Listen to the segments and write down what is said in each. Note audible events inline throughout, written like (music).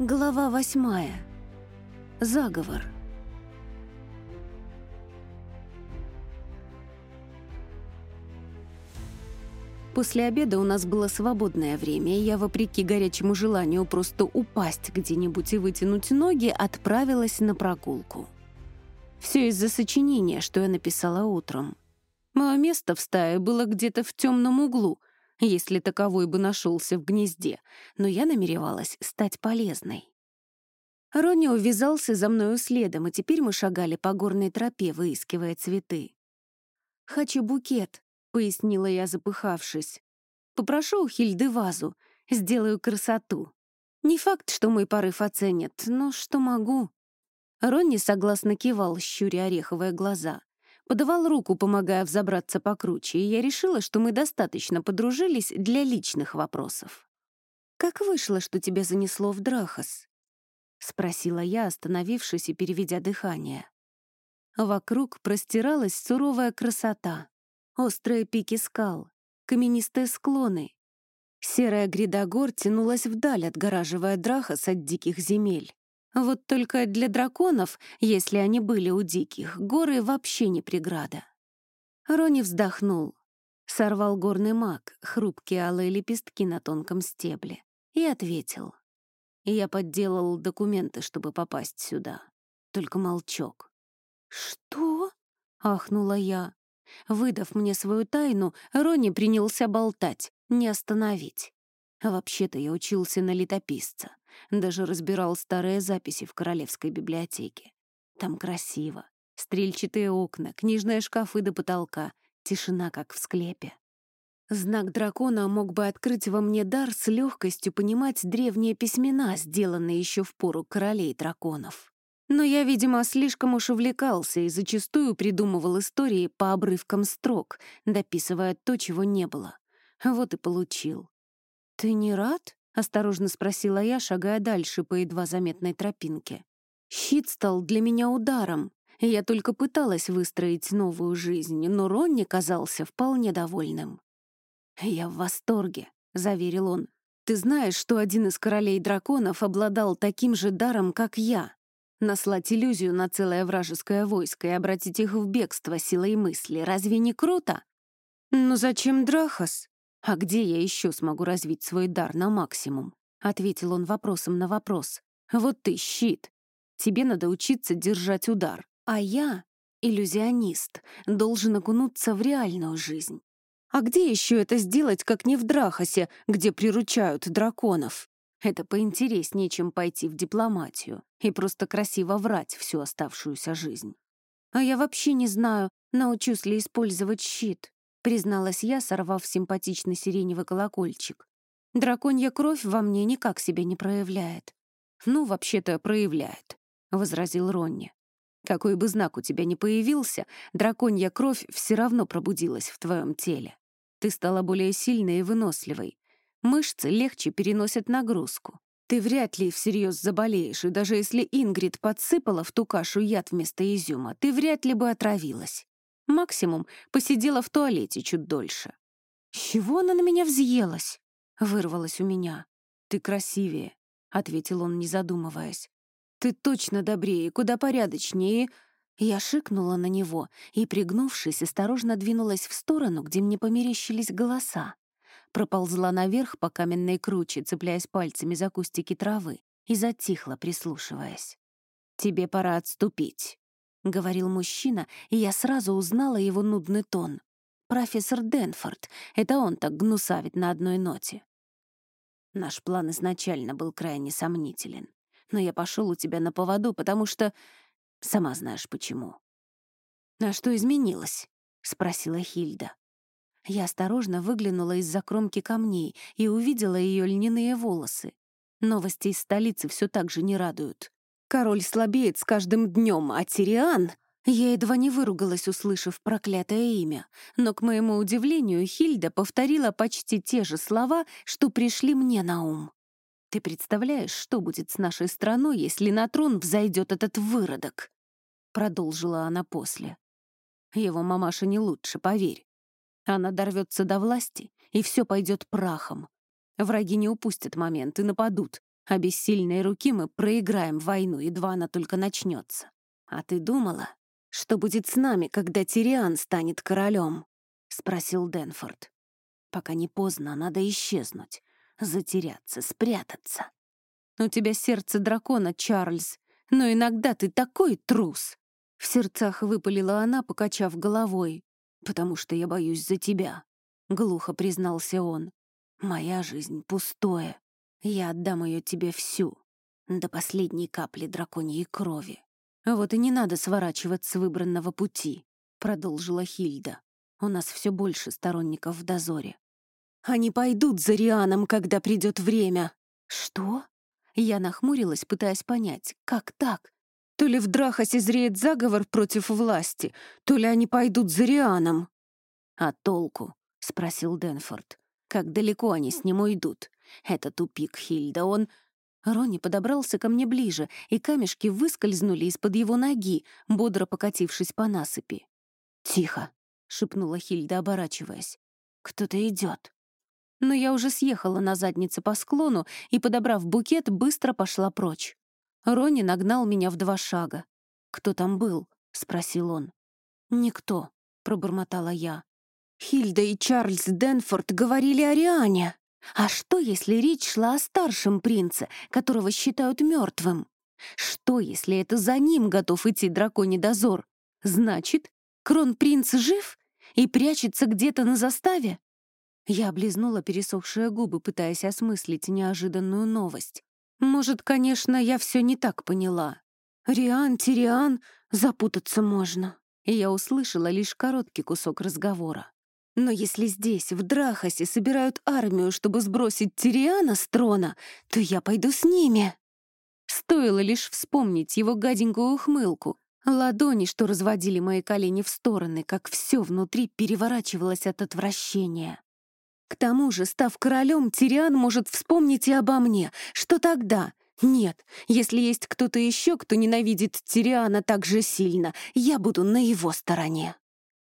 Глава восьмая. Заговор. После обеда у нас было свободное время, и я, вопреки горячему желанию просто упасть где-нибудь и вытянуть ноги, отправилась на прогулку. Все из-за сочинения, что я написала утром. Мое место в стае было где-то в темном углу, если таковой бы нашелся в гнезде, но я намеревалась стать полезной. Ронни увязался за мною следом, и теперь мы шагали по горной тропе, выискивая цветы. «Хочу букет», — пояснила я, запыхавшись. «Попрошу у Хильды вазу, сделаю красоту. Не факт, что мой порыв оценят, но что могу». Ронни согласно кивал, щуря ореховые глаза. Подавал руку, помогая взобраться покруче, и я решила, что мы достаточно подружились для личных вопросов. «Как вышло, что тебя занесло в Драхас?» — спросила я, остановившись и переведя дыхание. Вокруг простиралась суровая красота. Острые пики скал, каменистые склоны. Серая гряда гор тянулась вдаль, отгораживая Драхас от диких земель. Вот только для драконов, если они были у диких, горы вообще не преграда. Рони вздохнул, сорвал горный маг, хрупкие алые лепестки на тонком стебле, и ответил. Я подделал документы, чтобы попасть сюда. Только молчок. «Что?» — ахнула я. Выдав мне свою тайну, Рони принялся болтать, не остановить. Вообще-то я учился на летописца. Даже разбирал старые записи в Королевской библиотеке. Там красиво. Стрельчатые окна, книжные шкафы до потолка, тишина, как в склепе. Знак дракона мог бы открыть во мне дар с легкостью понимать древние письмена, сделанные еще в пору королей драконов. Но я, видимо, слишком уж увлекался и зачастую придумывал истории по обрывкам строк, дописывая то, чего не было. Вот и получил. «Ты не рад?» — осторожно спросила я, шагая дальше по едва заметной тропинке. Щит стал для меня ударом. Я только пыталась выстроить новую жизнь, но Ронни казался вполне довольным. «Я в восторге», — заверил он. «Ты знаешь, что один из королей драконов обладал таким же даром, как я? Наслать иллюзию на целое вражеское войско и обратить их в бегство силой мысли. Разве не круто?» «Но зачем Драхас?» «А где я еще смогу развить свой дар на максимум?» — ответил он вопросом на вопрос. «Вот ты, щит. Тебе надо учиться держать удар. А я, иллюзионист, должен окунуться в реальную жизнь. А где еще это сделать, как не в Драхасе, где приручают драконов? Это поинтереснее, чем пойти в дипломатию и просто красиво врать всю оставшуюся жизнь. А я вообще не знаю, научусь ли использовать щит призналась я, сорвав симпатичный сиреневый колокольчик. «Драконья кровь во мне никак себя не проявляет». «Ну, вообще-то проявляет», — возразил Ронни. «Какой бы знак у тебя ни появился, драконья кровь все равно пробудилась в твоем теле. Ты стала более сильной и выносливой. Мышцы легче переносят нагрузку. Ты вряд ли всерьез заболеешь, и даже если Ингрид подсыпала в ту кашу яд вместо изюма, ты вряд ли бы отравилась. Максимум посидела в туалете чуть дольше. «С чего она на меня взъелась?» — вырвалась у меня. «Ты красивее», — ответил он, не задумываясь. «Ты точно добрее, куда порядочнее». Я шикнула на него и, пригнувшись, осторожно двинулась в сторону, где мне померещились голоса. Проползла наверх по каменной круче, цепляясь пальцами за кустики травы, и затихла, прислушиваясь. «Тебе пора отступить», — говорил мужчина, и я сразу узнала его нудный тон. «Профессор Денфорд. Это он так гнусавит на одной ноте». Наш план изначально был крайне сомнителен. Но я пошел у тебя на поводу, потому что... Сама знаешь почему. «А что изменилось?» — спросила Хильда. Я осторожно выглянула из-за кромки камней и увидела ее льняные волосы. Новости из столицы все так же не радуют. Король слабеет с каждым днем, а Тириан... Я едва не выругалась, услышав проклятое имя, но, к моему удивлению, Хильда повторила почти те же слова, что пришли мне на ум. «Ты представляешь, что будет с нашей страной, если на трон взойдет этот выродок?» Продолжила она после. Его мамаша не лучше, поверь. Она дорвется до власти, и все пойдет прахом. Враги не упустят момент и нападут, А без сильной руки мы проиграем войну, едва она только начнется. А ты думала, что будет с нами, когда Тириан станет королем?» — спросил Денфорд. «Пока не поздно, надо исчезнуть, затеряться, спрятаться. У тебя сердце дракона, Чарльз, но иногда ты такой трус!» В сердцах выпалила она, покачав головой. «Потому что я боюсь за тебя», — глухо признался он. «Моя жизнь пустое. Я отдам ее тебе всю, до последней капли драконьей крови. Вот и не надо сворачивать с выбранного пути», — продолжила Хильда. «У нас все больше сторонников в дозоре. Они пойдут за Рианом, когда придет время». «Что?» Я нахмурилась, пытаясь понять, как так? То ли в Драхасе зреет заговор против власти, то ли они пойдут за Рианом. «А толку?» — спросил Денфорд. «Как далеко они с ним уйдут? Это тупик Хильда, он...» Ронни подобрался ко мне ближе, и камешки выскользнули из-под его ноги, бодро покатившись по насыпи. «Тихо!» — шепнула Хильда, оборачиваясь. «Кто-то идет но я уже съехала на заднице по склону и, подобрав букет, быстро пошла прочь. Ронни нагнал меня в два шага. «Кто там был?» — спросил он. «Никто», — пробормотала я. «Хильда и Чарльз Денфорд говорили о Риане. А что, если речь шла о старшем принце, которого считают мертвым? Что, если это за ним готов идти драконий дозор? Значит, кронпринц жив и прячется где-то на заставе? Я облизнула пересохшие губы, пытаясь осмыслить неожиданную новость. Может, конечно, я все не так поняла. Риан, Тириан, запутаться можно. И я услышала лишь короткий кусок разговора. Но если здесь, в Драхасе, собирают армию, чтобы сбросить Тириана с трона, то я пойду с ними. Стоило лишь вспомнить его гаденькую ухмылку, ладони, что разводили мои колени в стороны, как все внутри переворачивалось от отвращения. К тому же, став королем, Тириан может вспомнить и обо мне. Что тогда? Нет, если есть кто-то еще, кто ненавидит Тириана так же сильно, я буду на его стороне.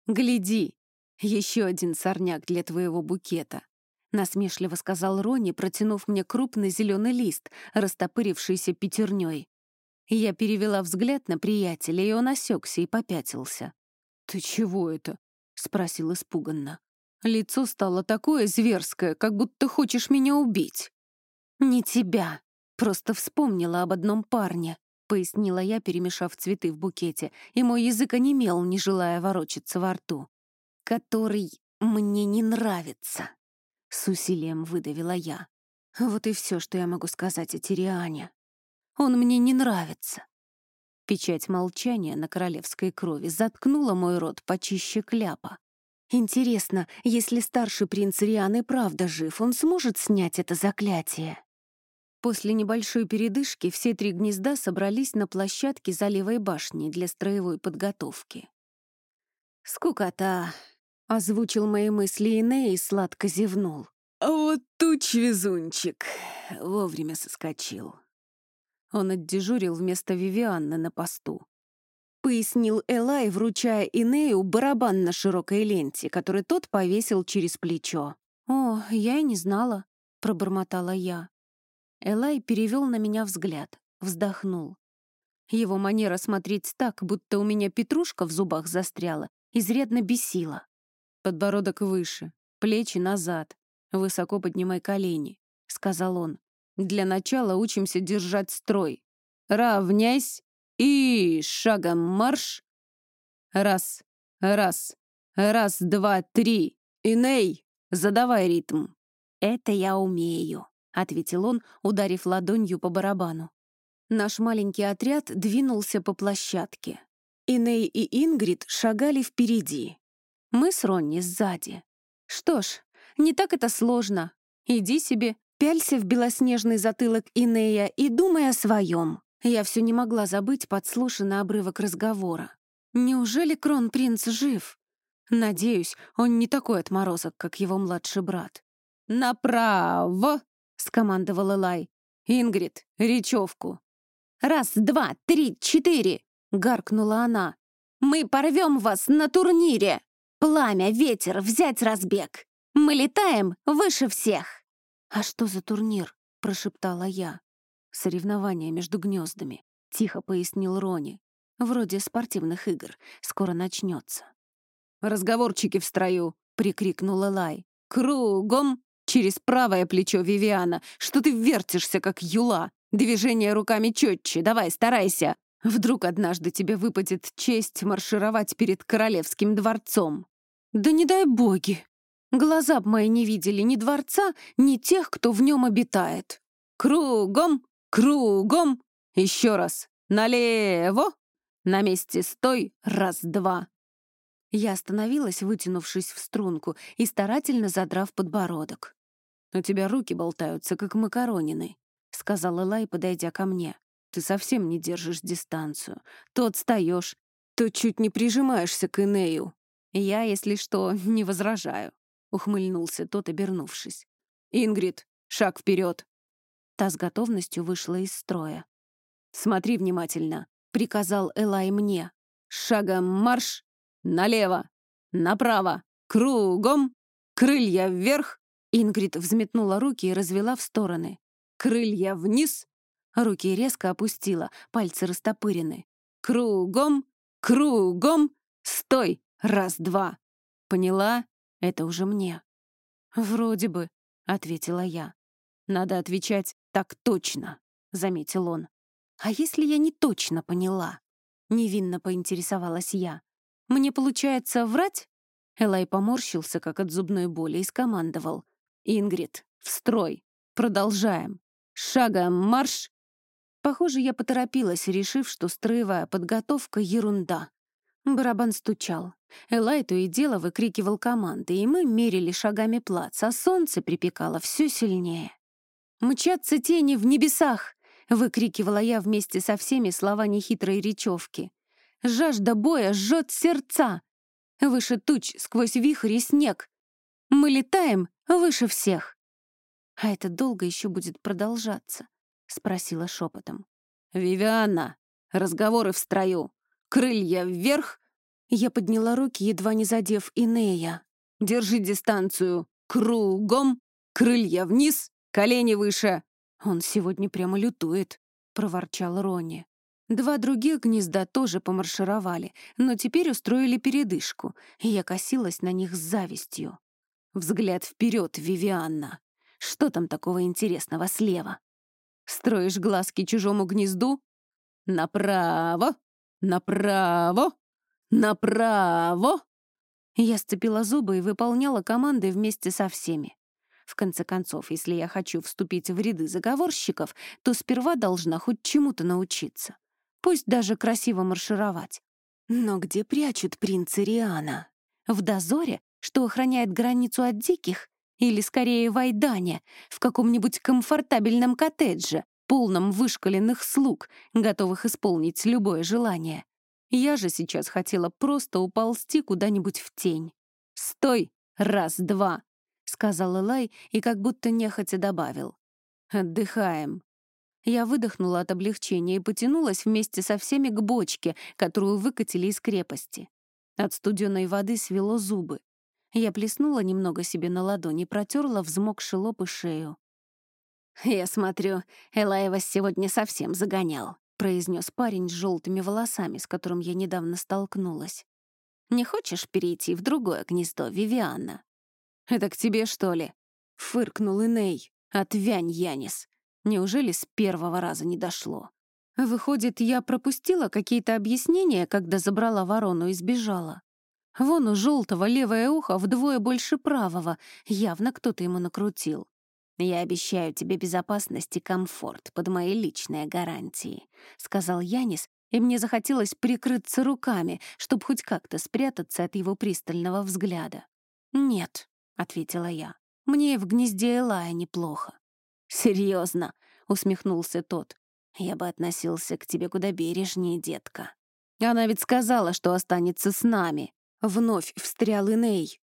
Гляди, еще один сорняк для твоего букета. Насмешливо сказал Рони, протянув мне крупный зеленый лист, растопырившийся пятерней. Я перевела взгляд на приятеля, и он осекся и попятился. «Ты чего это?» — спросил испуганно. Лицо стало такое зверское, как будто хочешь меня убить. «Не тебя. Просто вспомнила об одном парне», — пояснила я, перемешав цветы в букете, и мой язык онемел, не желая ворочаться во рту. «Который мне не нравится», — с усилием выдавила я. Вот и все, что я могу сказать о Тириане. Он мне не нравится. Печать молчания на королевской крови заткнула мой рот почище кляпа. Интересно, если старший принц Риан и правда жив, он сможет снять это заклятие? После небольшой передышки все три гнезда собрались на площадке за левой башней для строевой подготовки. «Скукота!» — озвучил мои мысли Иней и сладко зевнул. «А вот туч везунчик!» — вовремя соскочил. Он отдежурил вместо Вивианны на посту пояснил Элай, вручая Инею барабан на широкой ленте, который тот повесил через плечо. «О, я и не знала», — пробормотала я. Элай перевел на меня взгляд, вздохнул. Его манера смотреть так, будто у меня петрушка в зубах застряла, изрядно бесила. Подбородок выше, плечи назад, высоко поднимай колени, — сказал он. Для начала учимся держать строй. Равняйсь и шагом марш. Раз, раз, раз, два, три. Иней, задавай ритм. Это я умею, ответил он, ударив ладонью по барабану. Наш маленький отряд двинулся по площадке. Иней и Ингрид шагали впереди. Мы с Ронни сзади. Что ж, не так это сложно. Иди себе, пялься в белоснежный затылок Инея и думай о своем. Я все не могла забыть подслушанный обрывок разговора. Неужели кронпринц жив? Надеюсь, он не такой отморозок, как его младший брат. «Направо!» — скомандовал Элай. «Ингрид, речевку!» «Раз, два, три, четыре!» — гаркнула она. «Мы порвем вас на турнире! Пламя, ветер, взять разбег! Мы летаем выше всех!» «А что за турнир?» — прошептала я. Соревнования между гнездами, тихо пояснил Рони. Вроде спортивных игр. Скоро начнется. «Разговорчики в строю!» — прикрикнула Лай. «Кругом! Через правое плечо Вивиана! Что ты вертишься, как юла? Движение руками четче, давай, старайся! Вдруг однажды тебе выпадет честь маршировать перед королевским дворцом!» «Да не дай боги! Глаза б мои не видели ни дворца, ни тех, кто в нем обитает! Кругом! Кругом! Еще раз! Налево! На месте стой! Раз-два!» Я остановилась, вытянувшись в струнку и старательно задрав подбородок. «У тебя руки болтаются, как макаронины», — сказала Лай, подойдя ко мне. «Ты совсем не держишь дистанцию. То отстаешь, то чуть не прижимаешься к Инею. Я, если что, (laughs) не возражаю», — ухмыльнулся тот, обернувшись. «Ингрид, шаг вперед!» Та с готовностью вышла из строя. «Смотри внимательно», — приказал Элай мне. «Шагом марш!» Налево! Направо! Кругом! Крылья вверх!» Ингрид взметнула руки и развела в стороны. «Крылья вниз!» Руки резко опустила, пальцы растопырены. «Кругом! Кругом! Стой! Раз-два!» «Поняла? Это уже мне». «Вроде бы», — ответила я. «Надо отвечать так точно», — заметил он. «А если я не точно поняла?» — невинно поинтересовалась я. Мне получается врать?» Элай поморщился, как от зубной боли, и скомандовал. «Ингрид, в строй! Продолжаем! Шагом марш!» Похоже, я поторопилась, решив, что строевая подготовка — ерунда. Барабан стучал. Элай то и дело выкрикивал команды, и мы мерили шагами плац, а солнце припекало все сильнее. «Мчатся тени в небесах!» — выкрикивала я вместе со всеми слова нехитрой речевки. Жажда боя жжет сердца. Выше туч, сквозь вихрь и снег. Мы летаем выше всех. А это долго еще будет продолжаться? Спросила шепотом. Вивиана, разговоры в строю. Крылья вверх. Я подняла руки, едва не задев Инея. Держи дистанцию. Кругом. Крылья вниз, колени выше. Он сегодня прямо лютует, проворчал Рони. Два других гнезда тоже помаршировали, но теперь устроили передышку, и я косилась на них с завистью. Взгляд вперед, Вивианна. Что там такого интересного слева? Строишь глазки чужому гнезду? Направо, направо, направо. Я сцепила зубы и выполняла команды вместе со всеми. В конце концов, если я хочу вступить в ряды заговорщиков, то сперва должна хоть чему-то научиться пусть даже красиво маршировать. Но где прячут принца Риана? В дозоре, что охраняет границу от диких? Или, скорее, в Айдане, в каком-нибудь комфортабельном коттедже, полном вышкаленных слуг, готовых исполнить любое желание? Я же сейчас хотела просто уползти куда-нибудь в тень. «Стой! Раз-два!» — сказал Элай и как будто нехотя добавил. «Отдыхаем. Я выдохнула от облегчения и потянулась вместе со всеми к бочке, которую выкатили из крепости. От студеной воды свело зубы. Я плеснула немного себе на ладони протерла взмокший лоб и шею. «Я смотрю, Элай сегодня совсем загонял», — произнес парень с желтыми волосами, с которым я недавно столкнулась. «Не хочешь перейти в другое гнездо, Вивианна?» «Это к тебе, что ли?» — фыркнул Иней. «Отвянь, Янис. Неужели с первого раза не дошло? Выходит, я пропустила какие-то объяснения, когда забрала ворону и сбежала. Вон у желтого левое ухо вдвое больше правого, явно кто-то ему накрутил. «Я обещаю тебе безопасность и комфорт под мои личные гарантии», — сказал Янис, и мне захотелось прикрыться руками, чтобы хоть как-то спрятаться от его пристального взгляда. «Нет», — ответила я, — «мне и в гнезде Элая неплохо». «Серьезно?» — усмехнулся тот. «Я бы относился к тебе куда бережнее, детка. Она ведь сказала, что останется с нами». Вновь встрял Иней.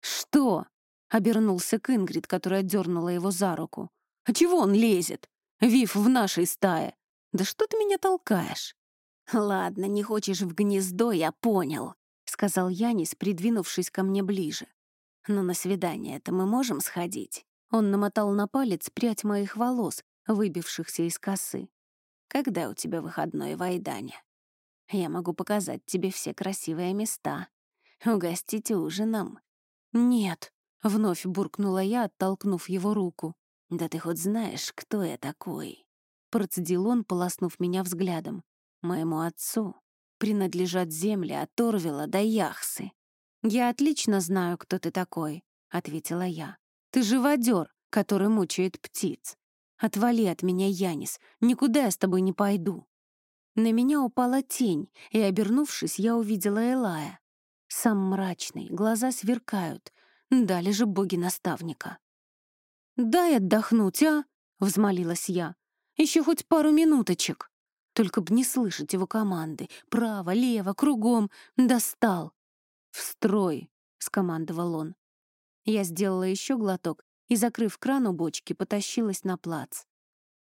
«Что?» — обернулся к Ингрид, которая дернула его за руку. «А чего он лезет? Вив в нашей стае. Да что ты меня толкаешь?» «Ладно, не хочешь в гнездо, я понял», — сказал Янис, придвинувшись ко мне ближе. «Но на свидание-то мы можем сходить?» Он намотал на палец прядь моих волос, выбившихся из косы. «Когда у тебя выходной, Вайданя? Я могу показать тебе все красивые места. Угостить ужином». «Нет», — вновь буркнула я, оттолкнув его руку. «Да ты хоть знаешь, кто я такой?» Процедил он, полоснув меня взглядом. «Моему отцу принадлежат земли от Орвела до Яхсы». «Я отлично знаю, кто ты такой», — ответила я. «Ты живодер, который мучает птиц. Отвали от меня, Янис, никуда я с тобой не пойду». На меня упала тень, и, обернувшись, я увидела Элая. Сам мрачный, глаза сверкают. Дали же боги наставника. «Дай отдохнуть, а?» — взмолилась я. «Еще хоть пару минуточек. Только б не слышать его команды. Право, лево, кругом. Достал». «В строй!» — скомандовал он. Я сделала еще глоток и, закрыв кран у бочки, потащилась на плац.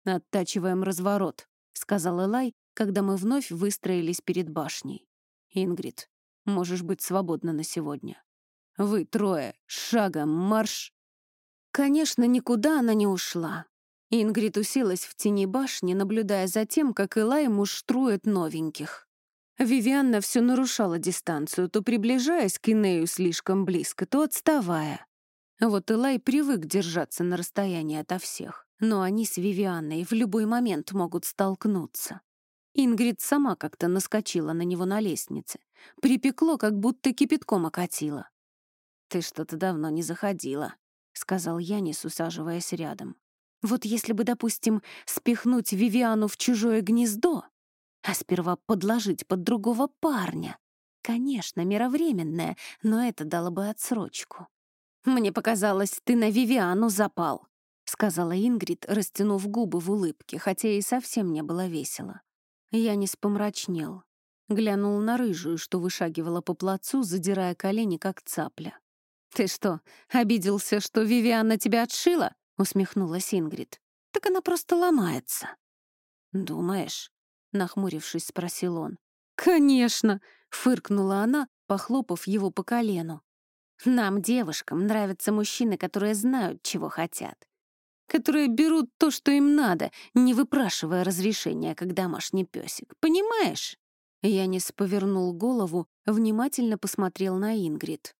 «Оттачиваем разворот», — сказал Элай, когда мы вновь выстроились перед башней. «Ингрид, можешь быть свободна на сегодня. Вы трое, шагом марш!» Конечно, никуда она не ушла. Ингрид уселась в тени башни, наблюдая за тем, как Элай муштрует новеньких. Вивианна все нарушала дистанцию, то приближаясь к Инею слишком близко, то отставая. Вот Элай привык держаться на расстоянии ото всех, но они с Вивианной в любой момент могут столкнуться. Ингрид сама как-то наскочила на него на лестнице. Припекло, как будто кипятком окатило. «Ты что-то давно не заходила», — сказал Янис, усаживаясь рядом. «Вот если бы, допустим, спихнуть Вивиану в чужое гнездо, а сперва подложить под другого парня. Конечно, мера временная, но это дало бы отсрочку». «Мне показалось, ты на Вивиану запал», — сказала Ингрид, растянув губы в улыбке, хотя и совсем не было весело. Янис помрачнел. Глянул на рыжую, что вышагивала по плацу, задирая колени, как цапля. «Ты что, обиделся, что Вивианна тебя отшила?» — усмехнулась Ингрид. «Так она просто ломается». «Думаешь?» — нахмурившись, спросил он. «Конечно!» — фыркнула она, похлопав его по колену. «Нам, девушкам, нравятся мужчины, которые знают, чего хотят. Которые берут то, что им надо, не выпрашивая разрешения, как домашний песик. Понимаешь?» Янис повернул голову, внимательно посмотрел на Ингрид.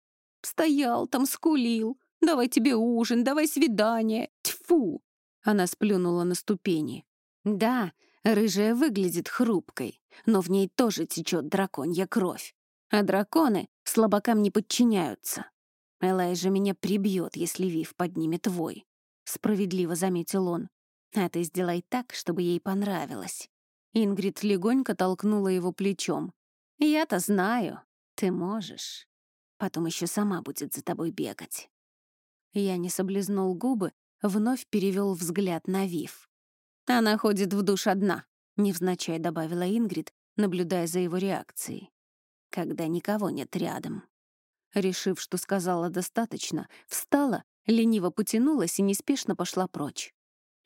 Стоял там, скулил. Давай тебе ужин, давай свидание. Тьфу!» Она сплюнула на ступени. «Да, рыжая выглядит хрупкой, но в ней тоже течет драконья кровь. А драконы слабакам не подчиняются. Элай же меня прибьет, если Вив поднимет твой. Справедливо заметил он. А ты сделай так, чтобы ей понравилось. Ингрид легонько толкнула его плечом. «Я-то знаю, ты можешь». Потом еще сама будет за тобой бегать». Я не соблизнул губы, вновь перевел взгляд на Вив. «Она ходит в душ одна», — невзначай добавила Ингрид, наблюдая за его реакцией. «Когда никого нет рядом». Решив, что сказала достаточно, встала, лениво потянулась и неспешно пошла прочь.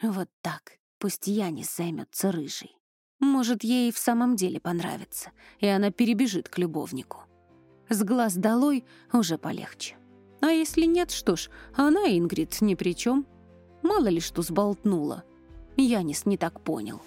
Вот так, пусть Янис займется рыжей. Может, ей в самом деле понравится, и она перебежит к любовнику. С глаз долой уже полегче. А если нет, что ж, она, Ингрид, ни при чем. Мало ли что сболтнула. Янис не так понял.